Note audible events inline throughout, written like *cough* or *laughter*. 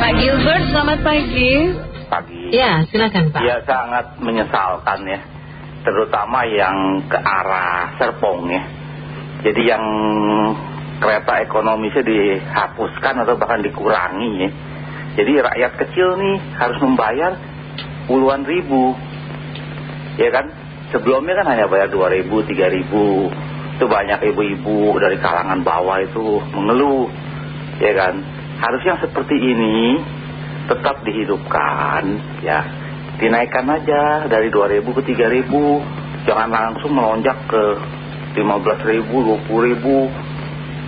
Pak Gilbert, selamat pagi. Pagi. Ya, silakan Pak. Ya sangat menyesalkan ya, terutama yang ke arah Serpong ya. Jadi yang kereta ekonomisnya dihapuskan atau bahkan dikurangi ya. Jadi rakyat kecil nih harus membayar puluhan ribu. Ya kan? Sebelumnya kan hanya bayar dua ribu, tiga ribu. Itu banyak ibu-ibu dari kalangan bawah itu mengeluh. Ya kan? Harusnya seperti ini tetap dihidupkan ya. Dinaikkan aja dari dua ribu ke tiga ribu. Jangan langsung melonjak ke lima belas ribu, dua puluh ribu.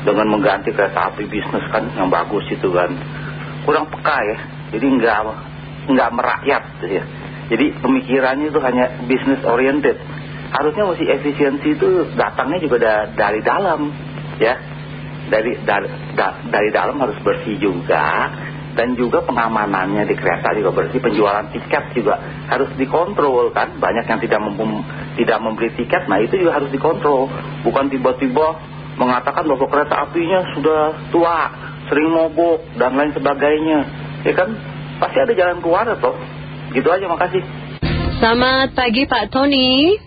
Dengan mengganti kereta api bisnis kan yang bagus itu kan. Kurang peka ya. Jadi nggak nggak merakyat ya. Jadi pemikirannya itu hanya bisnis oriented. Harusnya mesti efisiensi itu datangnya juga dari dalam ya dari dari, dari dalam harus bersih juga. Dan juga pengamanannya di kereta juga bersih penjualan tiket juga harus dikontrol kan? Banyak yang tidak mem tidak membeli tiket nah itu juga harus dikontrol. Bukan tiba-tiba mengatakan bahwa kereta apinya sudah tua sering mogok dan lain sebagainya. Ya kan? Pasti ada jalan keluar toh. Gitu aja makasih. Selamat pagi Pak Tony.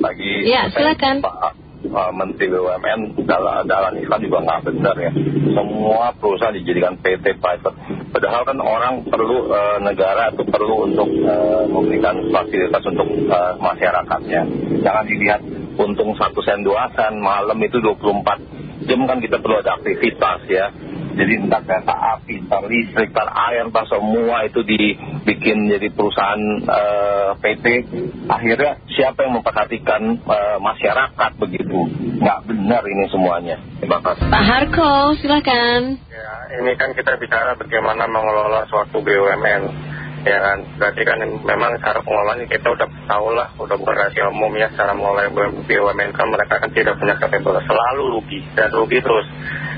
Pagi. Ya silakan. Pak Menteri BUMN dalam, dalam Islam juga nggak benar ya. Semua perusahaan dijadikan PT private. Padahal kan orang perlu uh, negara atau perlu untuk uh, memberikan fasilitas untuk uh, masyarakatnya. Jangan dilihat untung satu sen dua sen malam itu 24 jam kan kita perlu ada aktivitas ya jadi entah kereta api, entah listrik, entah air, entah semua itu dibikin jadi perusahaan uh, PT. Akhirnya siapa yang memperhatikan uh, masyarakat begitu? Nggak benar ini semuanya. Terima kasih. Pak Harko, silakan. Ya, ini kan kita bicara bagaimana mengelola suatu BUMN. Ya kan, berarti kan memang cara pengelolaannya kita udah tahu lah, udah bukan rahasia umum ya, cara mengelola BUMN kan mereka kan tidak punya kapasitas, selalu rugi dan rugi terus.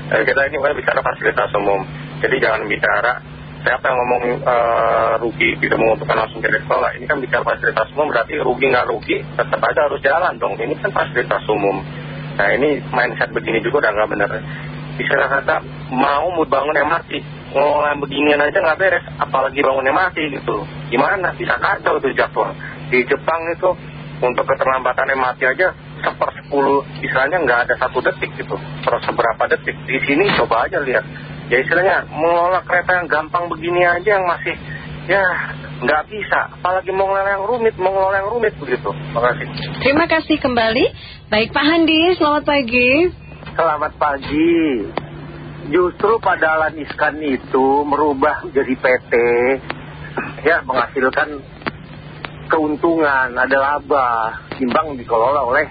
Eh, kita ini kan bicara fasilitas umum, jadi jangan bicara siapa yang ngomong uh, rugi tidak menguntungkan langsung ke sekolah. Ini kan bicara fasilitas umum berarti rugi nggak rugi tetap aja harus jalan dong. Ini kan fasilitas umum. Nah ini mindset begini juga udah nggak benar. Bisa kata mau bangun MRT, ngelola beginian aja nggak beres, apalagi bangun MRT gitu. Gimana? Bisa kacau itu jadwal. Di Jepang. Itu untuk keterlambatan MRT aja seper sepuluh istilahnya nggak ada satu detik gitu. Per seberapa detik? Di sini coba aja lihat. Ya istilahnya mengelola kereta yang gampang begini aja yang masih ya nggak bisa. Apalagi mengelola yang rumit mengelola yang rumit begitu. Terima kasih. Terima kasih kembali. Baik Pak Handi selamat pagi. Selamat pagi justru pada Dahlan Iskan itu merubah jadi PT ya menghasilkan keuntungan ada laba timbang dikelola oleh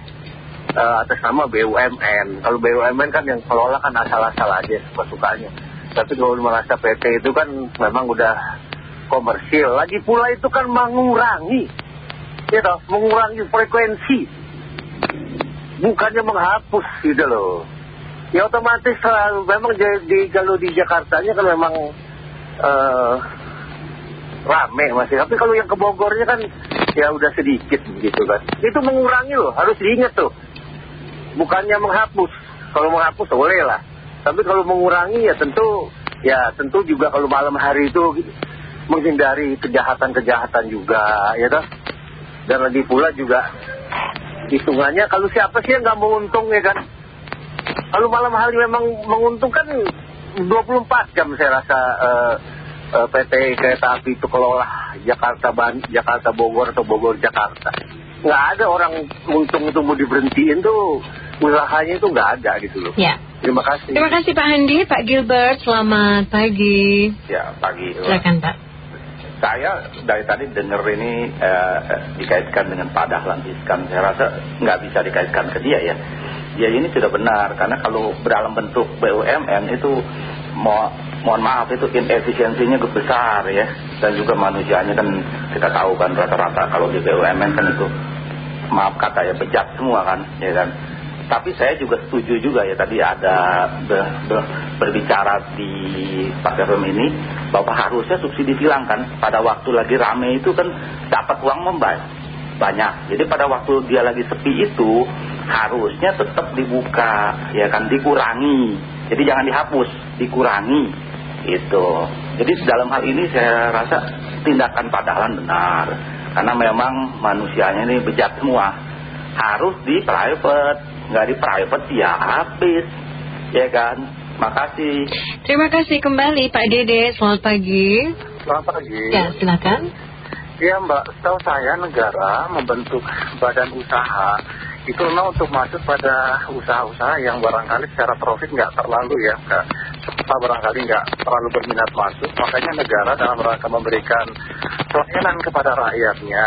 uh, atas nama BUMN. Kalau BUMN kan yang kelola kan asal-asal aja suka-sukanya. Tapi kalau merasa PT itu kan memang udah komersil. Lagi pula itu kan mengurangi, ya toh, mengurangi frekuensi. Bukannya menghapus gitu loh. Ya otomatis selalu, memang di, kalau di Jakartanya kan memang uh, rame masih. Tapi kalau yang ke Bogornya kan ya udah sedikit gitu kan. Itu mengurangi loh, harus diingat tuh. Bukannya menghapus. Kalau menghapus boleh lah. Tapi kalau mengurangi ya tentu ya tentu juga kalau malam hari itu menghindari kejahatan-kejahatan juga ya toh. Dan lagi pula juga hitungannya kalau siapa sih yang nggak menguntung ya kan kalau malam hari memang menguntungkan 24 jam saya rasa uh, uh, PT kereta api itu kelola Jakarta, Jakarta Bogor atau Bogor Jakarta nggak ada orang untung itu mau diberhentiin tuh usahanya itu nggak ada gitu loh. Ya. Terima kasih. Terima kasih Pak Handi, Pak Gilbert, selamat pagi. Ya, pagi. Silakan Pak. Saya dari tadi dengar ini eh, eh, dikaitkan dengan Pak Dahlan Iskan. Saya rasa nggak bisa dikaitkan ke dia ya. Ya ini sudah benar, karena kalau dalam bentuk BUMN itu mo mohon maaf itu inefisiensinya besar ya. Dan juga manusianya kan kita tahu kan rata-rata kalau di BUMN kan itu maaf kata ya bejat semua kan ya kan tapi saya juga setuju juga ya tadi ada ber, ber, berbicara di Pak FM ini bahwa harusnya subsidi silangkan pada waktu lagi rame itu kan dapat uang membayar banyak. Jadi pada waktu dia lagi sepi itu harusnya tetap dibuka ya kan dikurangi. Jadi jangan dihapus, dikurangi itu. Jadi dalam hal ini saya rasa tindakan Pak Dahlan benar. Karena memang manusianya ini bejat semua. Harus di private. Nggak di private ya habis. Ya kan? Makasih. Terima kasih kembali Pak Dede. Selamat pagi. Selamat pagi. Ya, silakan. Iya Mbak, setahu saya negara membentuk badan usaha itu memang untuk masuk pada usaha-usaha yang barangkali secara profit nggak terlalu ya, nggak serta barangkali nggak terlalu berminat masuk. Makanya negara dalam rangka memberikan pelayanan kepada rakyatnya,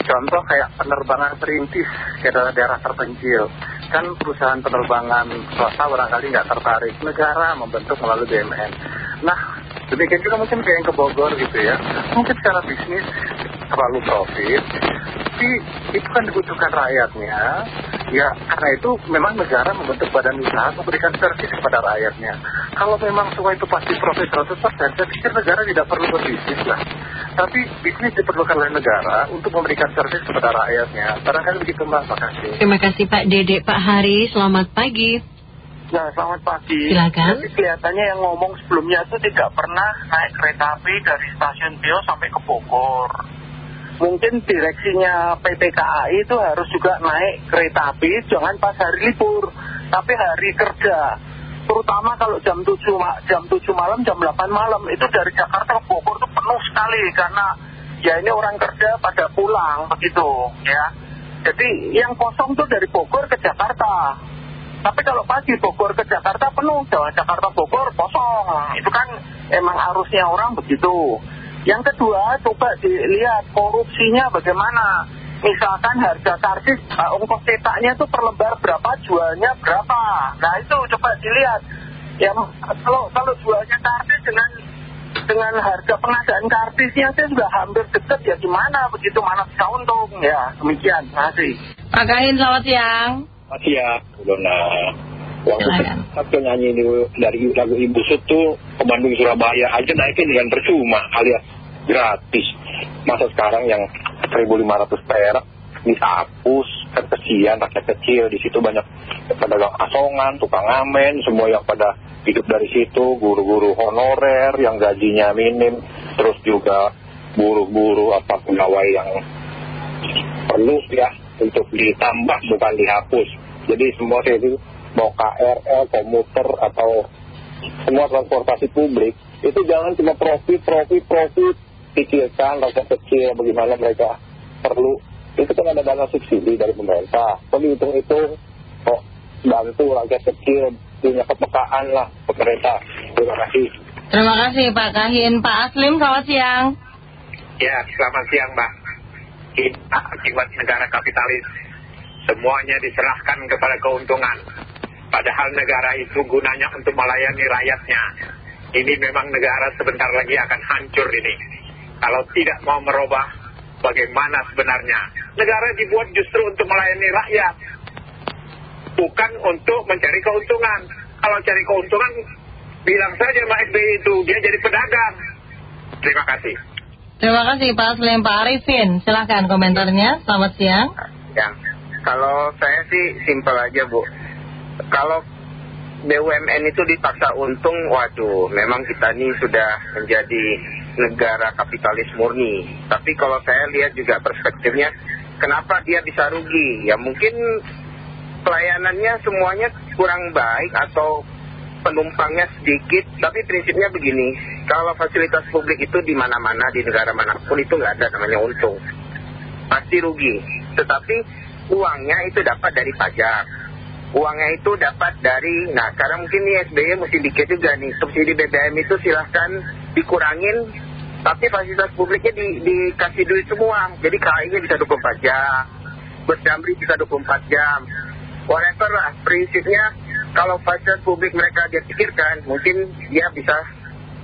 contoh kayak penerbangan perintis ke daerah-daerah terpencil. Kan perusahaan penerbangan swasta barangkali nggak tertarik, negara membentuk melalui BUMN. Nah, demikian juga mungkin kayak yang ke Bogor gitu ya, mungkin secara bisnis terlalu profit, tapi itu kan dibutuhkan rakyatnya, ya karena itu memang negara membentuk badan usaha memberikan servis kepada rakyatnya. Kalau memang semua itu pasti profit 100%, saya pikir negara tidak perlu berbisnis lah. Tapi bisnis diperlukan oleh negara untuk memberikan servis kepada rakyatnya. Barangkali begitu Mbak, makasih. Terima kasih Pak Dede. Pak Hari, selamat pagi. Ya, selamat pagi. Silakan. Jadi kelihatannya yang ngomong sebelumnya itu tidak pernah naik kereta api dari stasiun Bio sampai ke Bogor. Mungkin direksinya PT KAI itu harus juga naik kereta api, jangan pas hari libur, tapi hari kerja. Terutama kalau jam 7, ma- jam 7 malam, jam 8 malam, itu dari Jakarta ke Bogor itu penuh sekali karena ya ini orang kerja pada pulang begitu ya. Jadi yang kosong tuh dari Bogor ke Jakarta. Tapi kalau pagi Bogor ke Jakarta penuh, Jawa Jakarta Bogor kosong. Itu kan emang arusnya orang begitu. Yang kedua, coba dilihat korupsinya bagaimana. Misalkan harga karcis, uh, ongkos cetaknya itu per lembar berapa, jualnya berapa. Nah itu coba dilihat. Ya kalau kalau jualnya karcis dengan dengan harga pengadaan karcisnya itu sudah hampir deket ya gimana begitu mana bisa untung ya demikian terima kasih. Pak Kahin, selamat siang. Masih ya, Dona. Waktu Silakan. satu nyanyi ini dari lagu Ibu Sut tuh ke Bandung Surabaya aja naiknya dengan percuma alias gratis. Masa sekarang yang 1.500 perak dihapus, kan kesian rakyat kecil di situ banyak pedagang asongan, tukang ngamen, semua yang pada hidup dari situ, guru-guru honorer yang gajinya minim, terus juga buruh-buruh apa pegawai yang perlu ya untuk ditambah bukan dihapus. Jadi semua itu mau KRL, komuter atau semua transportasi publik itu jangan cuma profit, profit, profit. Pikirkan rakyat kecil bagaimana mereka perlu. Itu kan ada dana subsidi dari pemerintah. Kalau dihitung itu kok bantu rakyat kecil punya kepekaan lah pemerintah. Terima kasih. Terima kasih Pak Kahin. Pak Aslim, selamat siang. Ya, selamat siang Mbak. Kita akibat negara kapitalis, semuanya diserahkan kepada keuntungan. Padahal negara itu gunanya untuk melayani rakyatnya. Ini memang negara sebentar lagi akan hancur ini. Kalau tidak mau merubah, bagaimana sebenarnya? Negara dibuat justru untuk melayani rakyat. Bukan untuk mencari keuntungan. Kalau cari keuntungan, bilang saja Mbak SBY itu, dia jadi pedagang. Terima kasih. Terima kasih Pak Aslim. Pak Arifin, silahkan komentarnya. Selamat siang. Ya, kalau saya sih simpel aja Bu. Kalau BUMN itu dipaksa untung, waduh, memang kita ini sudah menjadi negara kapitalis murni. Tapi kalau saya lihat juga perspektifnya, kenapa dia bisa rugi? Ya mungkin pelayanannya semuanya kurang baik atau penumpangnya sedikit. Tapi prinsipnya begini, kalau fasilitas publik itu di mana-mana, di negara mana pun itu nggak ada namanya untung. Pasti rugi. Tetapi uangnya itu dapat dari pajak. Uangnya itu dapat dari, nah sekarang mungkin nih SBY mesti dikit juga nih, subsidi BBM itu silahkan dikurangin, tapi fasilitas publiknya di, dikasih duit semua. Jadi KAI-nya bisa 24 jam, bus damri bisa 24 jam. Whatever lah, prinsipnya kalau fasilitas publik mereka dia pikirkan, mungkin dia bisa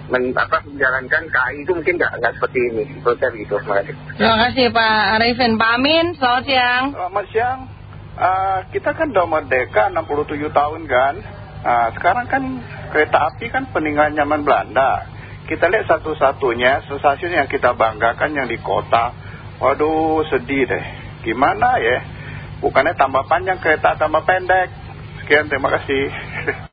men, apa, menjalankan KAI itu mungkin nggak nggak seperti ini. Menurut saya begitu, terima kasih. Terima kasih Pak Arifin. Pak Amin, selamat siang. Selamat siang. Eh, kita kan udah merdeka 67 tahun kan. Nah, sekarang kan kereta api kan peninggalan zaman Belanda. Kita lihat satu-satunya stasiun yang kita banggakan yang di kota. Waduh, sedih deh. Gimana ya? Bukannya tambah panjang kereta tambah pendek. Sekian, terima kasih. *laughs*